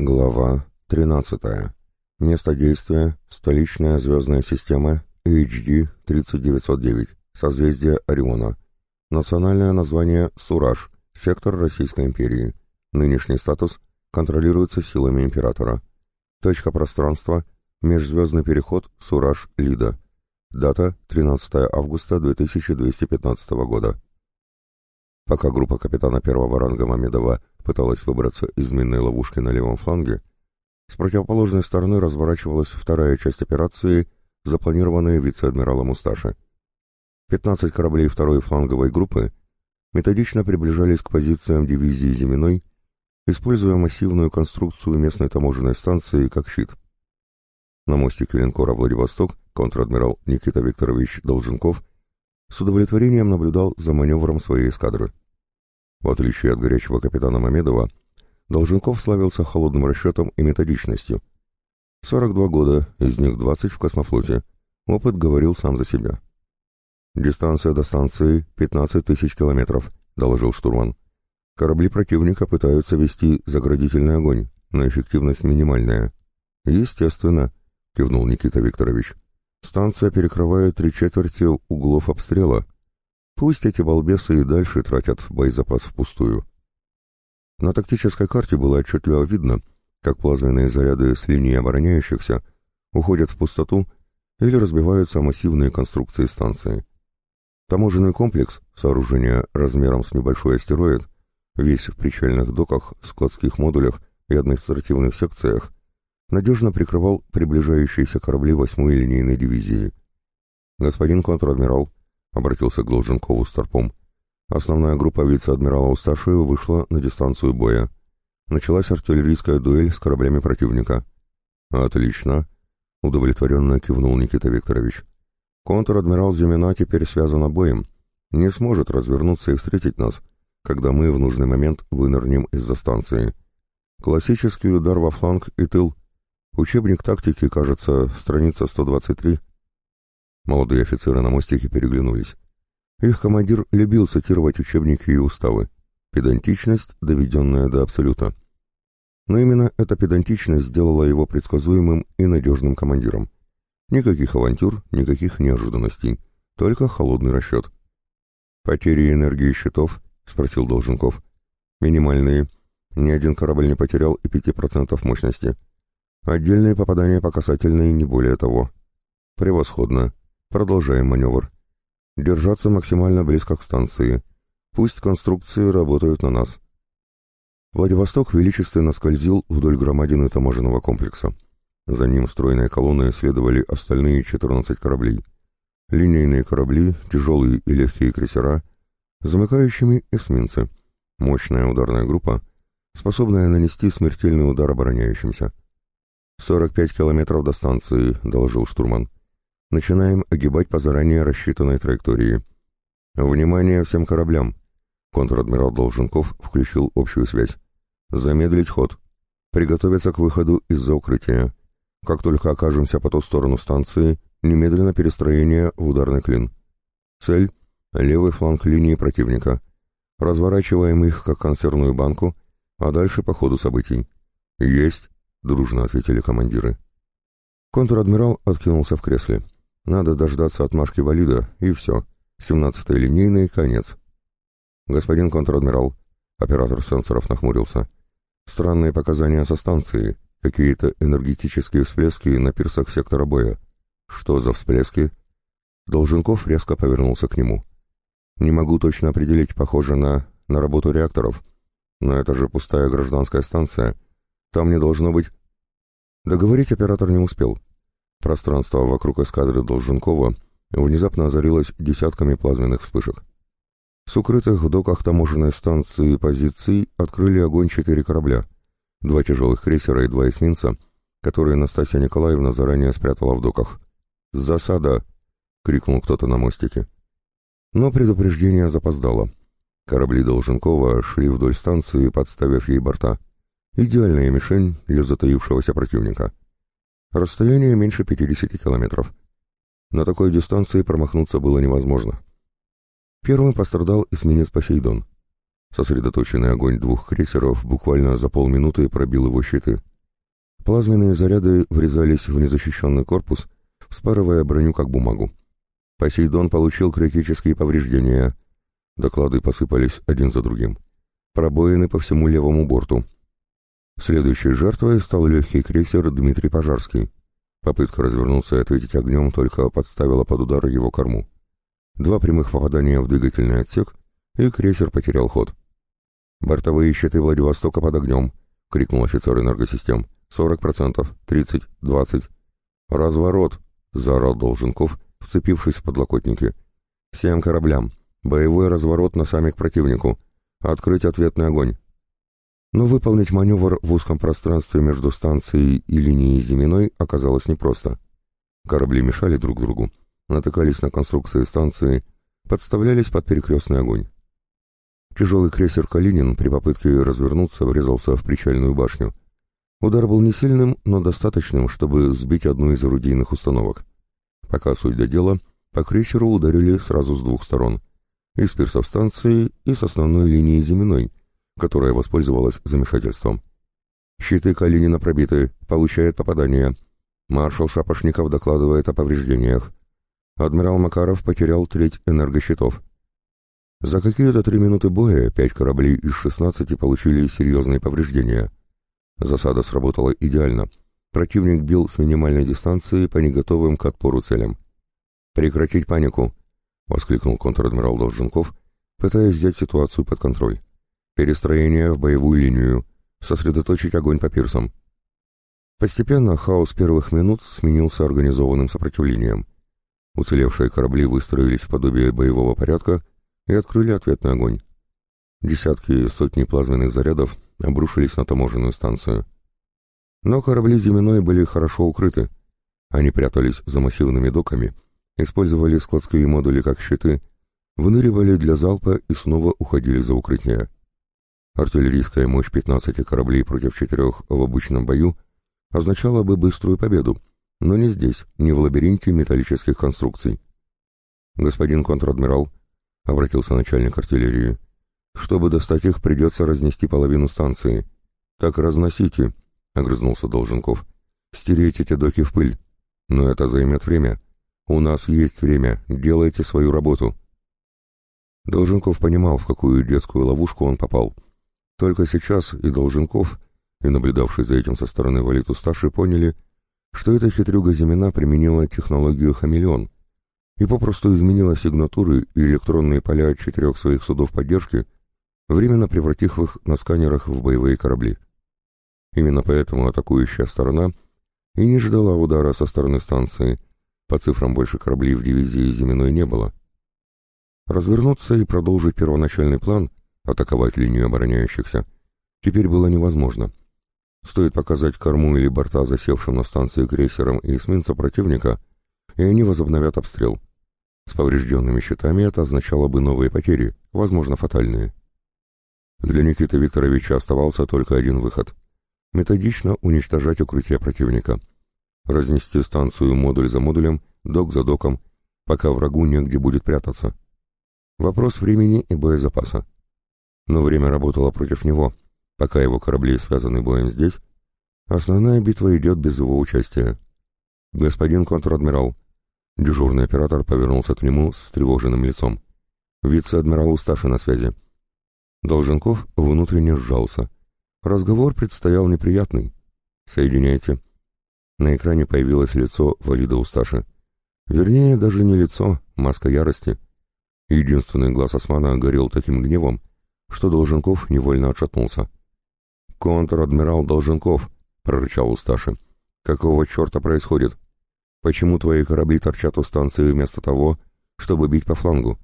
Глава 13. Место действия – столичная звездная система HD 3909, созвездие Ориона. Национальное название – Сураж, сектор Российской империи. Нынешний статус контролируется силами императора. Точка пространства – межзвездный переход Сураж-Лида. Дата – 13 августа 2215 года. Пока группа капитана первого ранга Мамедова пыталась выбраться из минной ловушки на левом фланге, с противоположной стороны разворачивалась вторая часть операции, запланированная вице-адмиралом Усташи. 15 кораблей второй фланговой группы методично приближались к позициям дивизии Зиминой, используя массивную конструкцию местной таможенной станции как щит. На мостике линкора «Владивосток» контр-адмирал Никита Викторович Долженков с удовлетворением наблюдал за маневром своей эскадры. В отличие от горячего капитана Мамедова, Долженков славился холодным расчетом и методичностью. 42 года, из них 20 в космофлоте. Опыт говорил сам за себя. «Дистанция до станции 15 тысяч километров», — доложил штурман. «Корабли противника пытаются вести заградительный огонь, но эффективность минимальная». «Естественно», — кивнул Никита Викторович. «Станция перекрывает три четверти углов обстрела, Пусть эти балбесы и дальше тратят боезапас впустую. На тактической карте было отчетливо видно, как плазменные заряды с линии обороняющихся уходят в пустоту или разбиваются массивные конструкции станции. Таможенный комплекс, сооружение размером с небольшой астероид, весь в причальных доках, складских модулях и административных секциях, надежно прикрывал приближающиеся корабли 8-й линейной дивизии. «Господин контр-адмирал», — обратился к Долженкову Старпом. Основная группа вице-адмирала Усташева вышла на дистанцию боя. Началась артиллерийская дуэль с кораблями противника. «Отлично», — удовлетворенно кивнул Никита Викторович. «Контр-адмирал Зимина теперь связан боем. Не сможет развернуться и встретить нас, когда мы в нужный момент вынырнем из-за станции. Классический удар во фланг и тыл. Учебник тактики, кажется, страница 123. Молодые офицеры на мостике переглянулись. Их командир любил цитировать учебники и уставы. Педантичность, доведенная до абсолюта. Но именно эта педантичность сделала его предсказуемым и надежным командиром. Никаких авантюр, никаких неожиданностей, только холодный расчет. «Потери энергии щитов?» — спросил Долженков. «Минимальные. Ни один корабль не потерял и пяти процентов мощности. Отдельные попадания по касательной не более того». «Превосходно. Продолжаем маневр. Держаться максимально близко к станции. Пусть конструкции работают на нас. Владивосток величественно скользил вдоль громадины таможенного комплекса. За ним стройной колонной следовали остальные 14 кораблей. Линейные корабли, тяжелые и легкие крейсера, замыкающими эсминцы. Мощная ударная группа, способная нанести смертельный удар обороняющимся. «45 километров до станции», — доложил штурман. Начинаем огибать по заранее рассчитанной траектории. Внимание всем кораблям! Контр-адмирал Долженков включил общую связь. Замедлить ход. Приготовиться к выходу из-за укрытия. Как только окажемся по ту сторону станции, немедленно перестроение в ударный клин. Цель — левый фланг линии противника. Разворачиваем их, как консервную банку, а дальше по ходу событий. «Есть!» — дружно ответили командиры. Контр-адмирал откинулся в кресле. Надо дождаться отмашки валида, и все. Семнадцатый линейный, конец. Господин контр-адмирал, оператор сенсоров нахмурился. Странные показания со станции, какие-то энергетические всплески на пирсах сектора боя. Что за всплески? Долженков резко повернулся к нему. Не могу точно определить, похоже на... на работу реакторов. Но это же пустая гражданская станция. Там не должно быть... Договорить оператор не успел. Пространство вокруг эскадры Долженкова внезапно озарилось десятками плазменных вспышек. С укрытых в доках таможенной станции позиций открыли огонь четыре корабля, два тяжелых крейсера и два эсминца, которые Настасья Николаевна заранее спрятала в доках. «Засада!» — крикнул кто-то на мостике. Но предупреждение запоздало. Корабли Долженкова шли вдоль станции, подставив ей борта. Идеальная мишень для затаившегося противника. Расстояние меньше 50 километров. На такой дистанции промахнуться было невозможно. Первым пострадал эсминец «Посейдон». Сосредоточенный огонь двух крейсеров буквально за полминуты пробил его щиты. Плазменные заряды врезались в незащищенный корпус, вспарывая броню как бумагу. Посейдон получил критические повреждения. Доклады посыпались один за другим. Пробоины по всему левому борту. Следующей жертвой стал легкий крейсер Дмитрий Пожарский. Попытка развернуться и ответить огнем только подставила под удар его корму. Два прямых попадания в двигательный отсек, и крейсер потерял ход. «Бортовые щиты Владивостока под огнем!» — крикнул офицер энергосистем. «Сорок процентов, тридцать, двадцать». «Разворот!» — заорал Долженков, вцепившись в подлокотники. «Всем кораблям! Боевой разворот на носами к противнику! Открыть ответный огонь!» Но выполнить маневр в узком пространстве между станцией и линией Зиминой оказалось непросто. Корабли мешали друг другу, натыкались на конструкции станции, подставлялись под перекрестный огонь. Тяжелый крейсер «Калинин» при попытке развернуться врезался в причальную башню. Удар был не сильным, но достаточным, чтобы сбить одну из орудийных установок. Пока суть до дела, по крейсеру ударили сразу с двух сторон. Из пирсов станции и с основной линии Зиминой, которая воспользовалась замешательством. Щиты Калинина пробиты, получает попадание. Маршал Шапошников докладывает о повреждениях. Адмирал Макаров потерял треть энергощитов. За какие-то три минуты боя пять кораблей из шестнадцати получили серьезные повреждения. Засада сработала идеально. Противник бил с минимальной дистанции по неготовым к отпору целям. «Прекратить панику!» — воскликнул контр-адмирал Долженков, пытаясь взять ситуацию под контроль. Перестроение в боевую линию. Сосредоточить огонь по пирсам. Постепенно хаос первых минут сменился организованным сопротивлением. Уцелевшие корабли выстроились в подобие боевого порядка и открыли ответный огонь. Десятки и сотни плазменных зарядов обрушились на таможенную станцию. Но корабли Зиминой были хорошо укрыты. Они прятались за массивными доками, использовали складские модули как щиты, выныривали для залпа и снова уходили за укрытие. Артиллерийская мощь 15 кораблей против четырех в обычном бою означала бы быструю победу, но не здесь, не в лабиринте металлических конструкций. «Господин контр-адмирал», — обратился начальник артиллерии, — «чтобы достать их, придется разнести половину станции». «Так разносите», — огрызнулся Долженков. «Стереть эти доки в пыль. Но это займет время. У нас есть время, делайте свою работу». Долженков понимал, в какую детскую ловушку он попал — только сейчас и Долженков, и наблюдавший за этим со стороны Валиту Сташи поняли, что эта хитрюга Зимина применила технологию «Хамелеон» и попросту изменила сигнатуры и электронные поля четырех своих судов поддержки, временно превратив их на сканерах в боевые корабли. Именно поэтому атакующая сторона и не ждала удара со стороны станции, по цифрам больше кораблей в дивизии Зиминой не было. Развернуться и продолжить первоначальный план Атаковать линию обороняющихся теперь было невозможно. Стоит показать корму или борта засевшим на станции крейсерам и эсминца противника, и они возобновят обстрел. С поврежденными щитами это означало бы новые потери, возможно, фатальные. Для Никиты Викторовича оставался только один выход — методично уничтожать укрытие противника. Разнести станцию модуль за модулем, док за доком, пока врагу негде будет прятаться. Вопрос времени и боезапаса но время работало против него. Пока его корабли связаны боем здесь, основная битва идет без его участия. «Господин контр-адмирал», дежурный оператор повернулся к нему с встревоженным лицом. «Вице-адмирал Усташи на связи». Долженков внутренне сжался. Разговор предстоял неприятный. «Соединяйте». На экране появилось лицо Валида Усташи. Вернее, даже не лицо, маска ярости. Единственный глаз Османа горел таким гневом, что Долженков невольно отшатнулся. «Контр-адмирал Долженков», — прорычал Усташи, — «какого черта происходит? Почему твои корабли торчат у станции вместо того, чтобы бить по флангу?»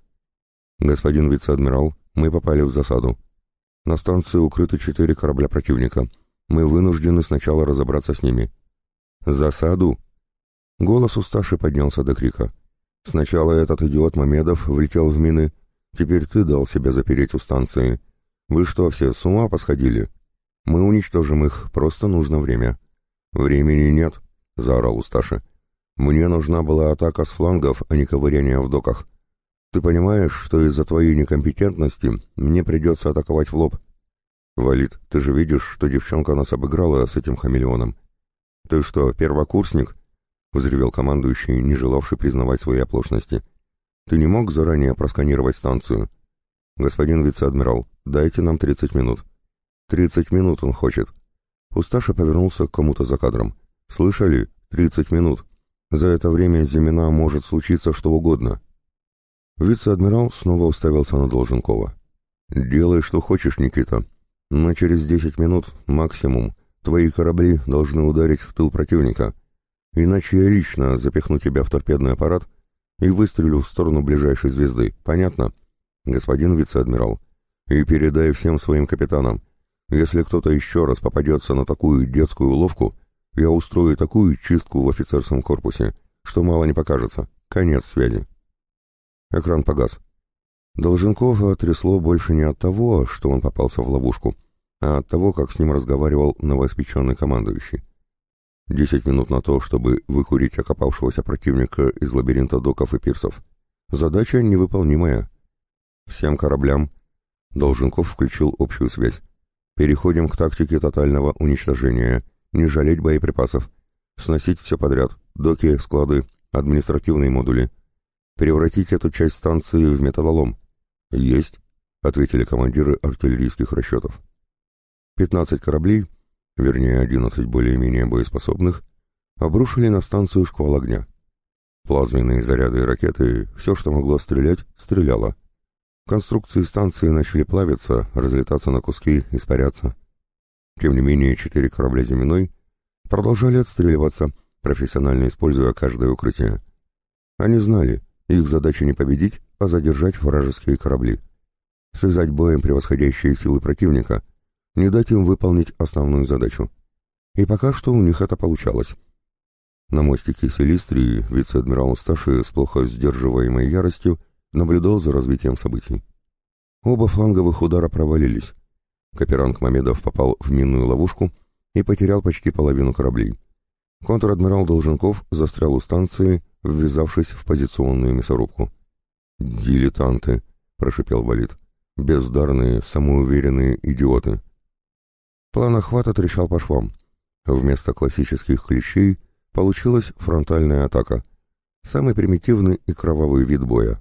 «Господин вице-адмирал, мы попали в засаду. На станции укрыты четыре корабля противника. Мы вынуждены сначала разобраться с ними». «Засаду?» Голос Усташи поднялся до крика. «Сначала этот идиот Мамедов влетел в мины, Теперь ты дал себя запереть у станции. Вы что, все с ума посходили? Мы уничтожим их, просто нужно время. Времени нет, заорал Усташи. Мне нужна была атака с флангов, а не ковыряние в доках. Ты понимаешь, что из-за твоей некомпетентности мне придется атаковать в лоб? Валид, ты же видишь, что девчонка нас обыграла с этим хамелеоном. Ты что, первокурсник? Взревел командующий, не желавший признавать свои оплошности. Ты не мог заранее просканировать станцию? Господин вице-адмирал, дайте нам тридцать минут. Тридцать минут он хочет. Усташа повернулся к кому-то за кадром. Слышали? Тридцать минут. За это время Зимина может случиться что угодно. Вице-адмирал снова уставился на Долженкова. «Делай, что хочешь, Никита, но через десять минут, максимум, твои корабли должны ударить в тыл противника, иначе я лично запихну тебя в торпедный аппарат и выстрелю в сторону ближайшей звезды. Понятно, господин вице-адмирал? И передай всем своим капитанам, если кто-то еще раз попадется на такую детскую уловку, я устрою такую чистку в офицерском корпусе, что мало не покажется. Конец связи». Экран погас. Долженкова трясло больше не от того, что он попался в ловушку, а от того, как с ним разговаривал новоиспеченный командующий. Десять минут на то, чтобы выкурить окопавшегося противника из лабиринта доков и пирсов. Задача невыполнимая. Всем кораблям. Долженков включил общую связь. Переходим к тактике тотального уничтожения. Не жалеть боеприпасов. Сносить все подряд. Доки, склады, административные модули — Превратить эту часть станции в металлолом. Есть, ответили командиры артиллерийских расчетов. 15 кораблей, вернее 11 более-менее боеспособных, обрушили на станцию шквал огня. Плазменные заряды и ракеты, все, что могло стрелять, стреляло. Конструкции станции начали плавиться, разлетаться на куски, испаряться. Тем не менее, четыре корабля земной продолжали отстреливаться, профессионально используя каждое укрытие. Они знали, их задача не победить, а задержать вражеские корабли. Связать боем превосходящие силы противника, не дать им выполнить основную задачу. И пока что у них это получалось. На мостике Селистрии вице-адмирал Сташи с плохо сдерживаемой яростью наблюдал за развитием событий. Оба фланговых удара провалились. Каперанг Мамедов попал в минную ловушку и потерял почти половину кораблей. Контр-адмирал Долженков застрял у станции ввязавшись в позиционную мясорубку. «Дилетанты», — прошипел Валид. «Бездарные, самоуверенные идиоты». План охвата трещал по швам. Вместо классических клещей получилась фронтальная атака. Самый примитивный и кровавый вид боя.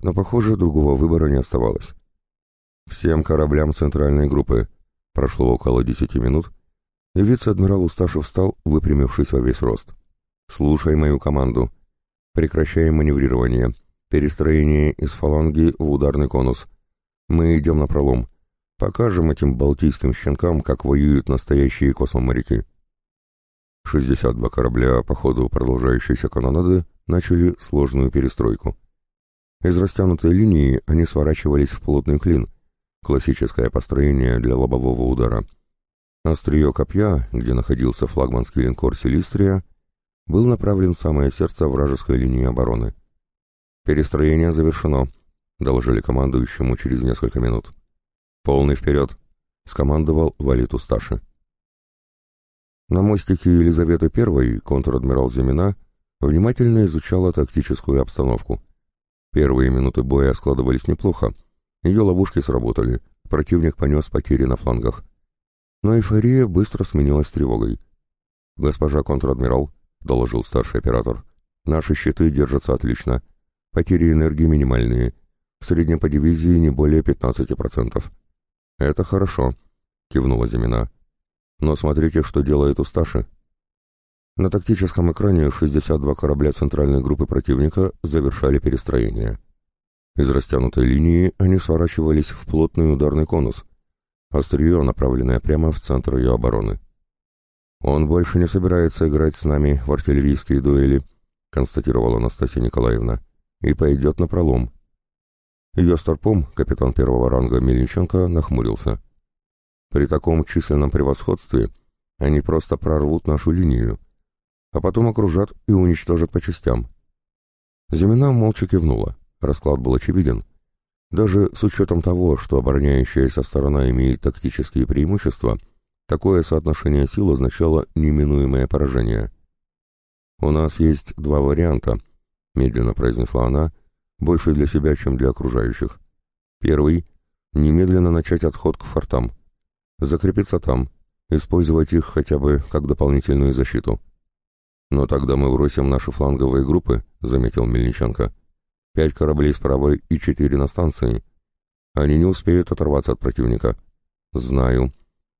Но, похоже, другого выбора не оставалось. Всем кораблям центральной группы. Прошло около десяти минут, и вице-адмирал Усташев встал, выпрямившись во весь рост. «Слушай мою команду. Прекращаем маневрирование. Перестроение из фаланги в ударный конус. Мы идем на пролом. Покажем этим балтийским щенкам, как воюют настоящие космоморяки. 62 корабля по ходу продолжающейся канонады начали сложную перестройку. Из растянутой линии они сворачивались в плотный клин, классическое построение для лобового удара. Острие копья, где находился флагманский линкор «Селистрия», был направлен в самое сердце вражеской линии обороны. «Перестроение завершено», — доложили командующему через несколько минут. «Полный вперед», — скомандовал Валит Усташи. На мостике Елизаветы I контр-адмирал Зимина внимательно изучала тактическую обстановку. Первые минуты боя складывались неплохо, ее ловушки сработали, противник понес потери на флангах. Но эйфория быстро сменилась тревогой. «Госпожа контр-адмирал, доложил старший оператор. «Наши щиты держатся отлично. Потери энергии минимальные. В среднем по дивизии не более 15%. «Это хорошо», — кивнула Зимина. «Но смотрите, что делает Усташи». На тактическом экране 62 корабля центральной группы противника завершали перестроение. Из растянутой линии они сворачивались в плотный ударный конус, острие, направленное прямо в центр ее обороны. «Он больше не собирается играть с нами в артиллерийские дуэли», констатировала Анастасия Николаевна, «и пойдет на пролом». Ее старпом, капитан первого ранга Мельниченко, нахмурился. «При таком численном превосходстве они просто прорвут нашу линию, а потом окружат и уничтожат по частям». Зимина молча кивнула. Расклад был очевиден. Даже с учетом того, что обороняющаяся сторона имеет тактические преимущества — Такое соотношение сил означало неминуемое поражение. «У нас есть два варианта», — медленно произнесла она, больше для себя, чем для окружающих. Первый — немедленно начать отход к фортам. Закрепиться там, использовать их хотя бы как дополнительную защиту. «Но тогда мы бросим наши фланговые группы», — заметил Мельниченко. «Пять кораблей справа и четыре на станции. Они не успеют оторваться от противника». «Знаю».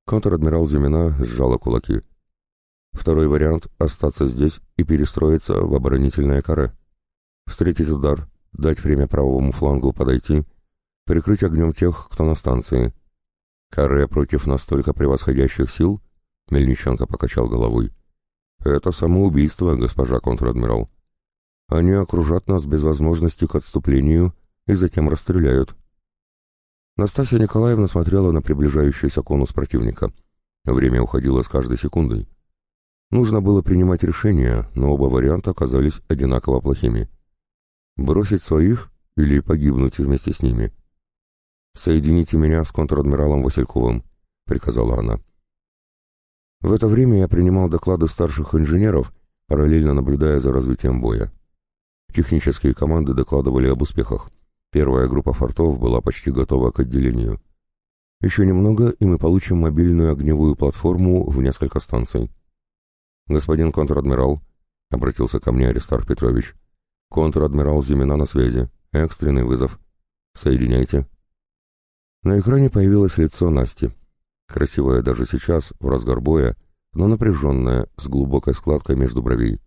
Контр-адмирал Зимина сжала кулаки. Второй вариант — остаться здесь и перестроиться в оборонительное каре. Встретить удар, дать время правому флангу подойти, прикрыть огнем тех, кто на станции. Каре против настолько превосходящих сил? Мельниченко покачал головой. Это самоубийство, госпожа контр-адмирал. Они окружат нас без возможности к отступлению и затем расстреляют. Настасья Николаевна смотрела на приближающийся конус противника. Время уходило с каждой секундой. Нужно было принимать решение, но оба варианта оказались одинаково плохими. Бросить своих или погибнуть вместе с ними? «Соедините меня с контр-адмиралом Васильковым», — приказала она. В это время я принимал доклады старших инженеров, параллельно наблюдая за развитием боя. Технические команды докладывали об успехах. Первая группа фортов была почти готова к отделению. Еще немного, и мы получим мобильную огневую платформу в несколько станций. «Господин контр-адмирал», — обратился ко мне Аристарх Петрович, — «контр-адмирал Зимина на связи. Экстренный вызов. Соединяйте». На экране появилось лицо Насти. Красивая даже сейчас, в разгар боя, но напряженная, с глубокой складкой между бровей.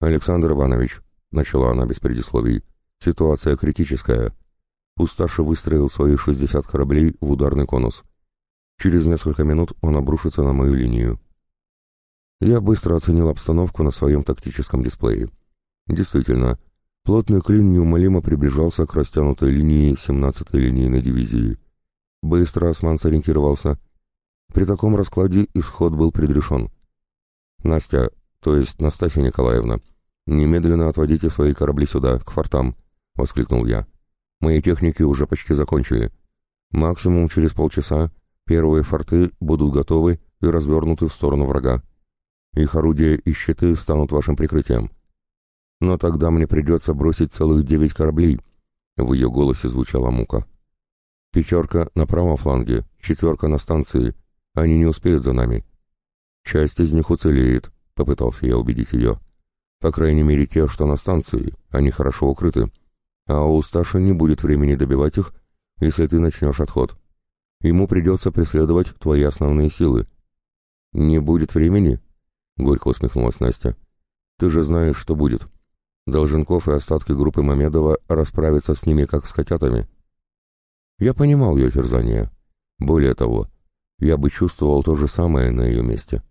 «Александр Иванович», — начала она без предисловий, — «ситуация критическая. Пусташи выстроил свои 60 кораблей в ударный конус. Через несколько минут он обрушится на мою линию. Я быстро оценил обстановку на своем тактическом дисплее. Действительно, плотный клин неумолимо приближался к растянутой линии 17-й линейной дивизии. Быстро осман сориентировался. При таком раскладе исход был предрешен. «Настя, то есть Настасья Николаевна, немедленно отводите свои корабли сюда, к фортам», — воскликнул я. «Мои техники уже почти закончили. Максимум через полчаса первые форты будут готовы и развернуты в сторону врага. Их орудия и щиты станут вашим прикрытием. Но тогда мне придется бросить целых девять кораблей. В ее голосе звучала мука. Пятерка на правом фланге, четверка на станции. Они не успеют за нами. Часть из них уцелеет, попытался я убедить ее. По крайней мере, те, что на станции, они хорошо укрыты. А у Сташи не будет времени добивать их, если ты начнешь отход. Ему придется преследовать твои основные силы. Не будет времени? Горько усмехнулась Настя. «Ты же знаешь, что будет. Долженков и остатки группы Мамедова расправятся с ними, как с котятами». Я понимал ее терзание. Более того, я бы чувствовал то же самое на ее месте.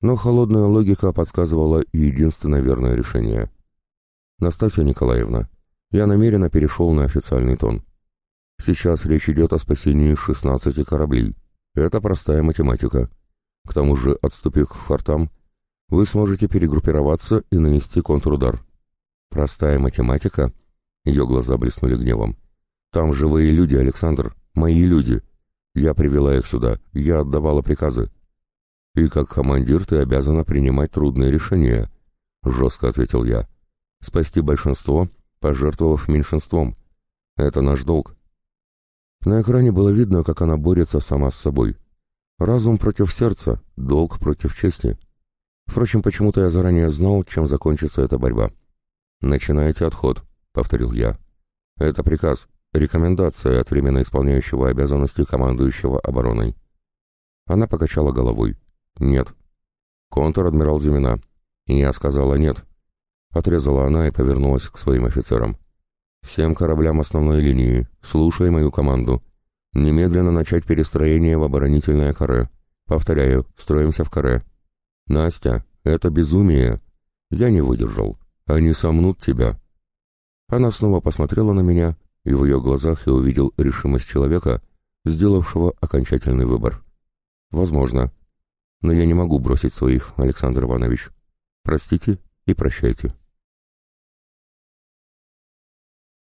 Но холодная логика подсказывала единственное верное решение. «Настасья Николаевна, я намеренно перешел на официальный тон. Сейчас речь идет о спасении 16 кораблей. Это простая математика. К тому же, отступив к фортам, вы сможете перегруппироваться и нанести контрудар. Простая математика? Ее глаза блеснули гневом. Там живые люди, Александр, мои люди. Я привела их сюда, я отдавала приказы. И как командир ты обязана принимать трудные решения, жестко ответил я. Спасти большинство, пожертвовав меньшинством. Это наш долг. На экране было видно, как она борется сама с собой. Разум против сердца, долг против чести. Впрочем, почему-то я заранее знал, чем закончится эта борьба. «Начинайте отход», — повторил я. «Это приказ, рекомендация от временно исполняющего обязанности командующего обороной». Она покачала головой. «Нет». «Контр-адмирал Зимина». Я сказала «нет». Отрезала она и повернулась к своим офицерам. «Всем кораблям основной линии, слушай мою команду. Немедленно начать перестроение в оборонительное каре. Повторяю, строимся в каре. «Настя, это безумие!» Я не выдержал. «Они сомнут тебя!» Она снова посмотрела на меня, и в ее глазах я увидел решимость человека, сделавшего окончательный выбор. «Возможно. Но я не могу бросить своих, Александр Иванович. Простите и прощайте».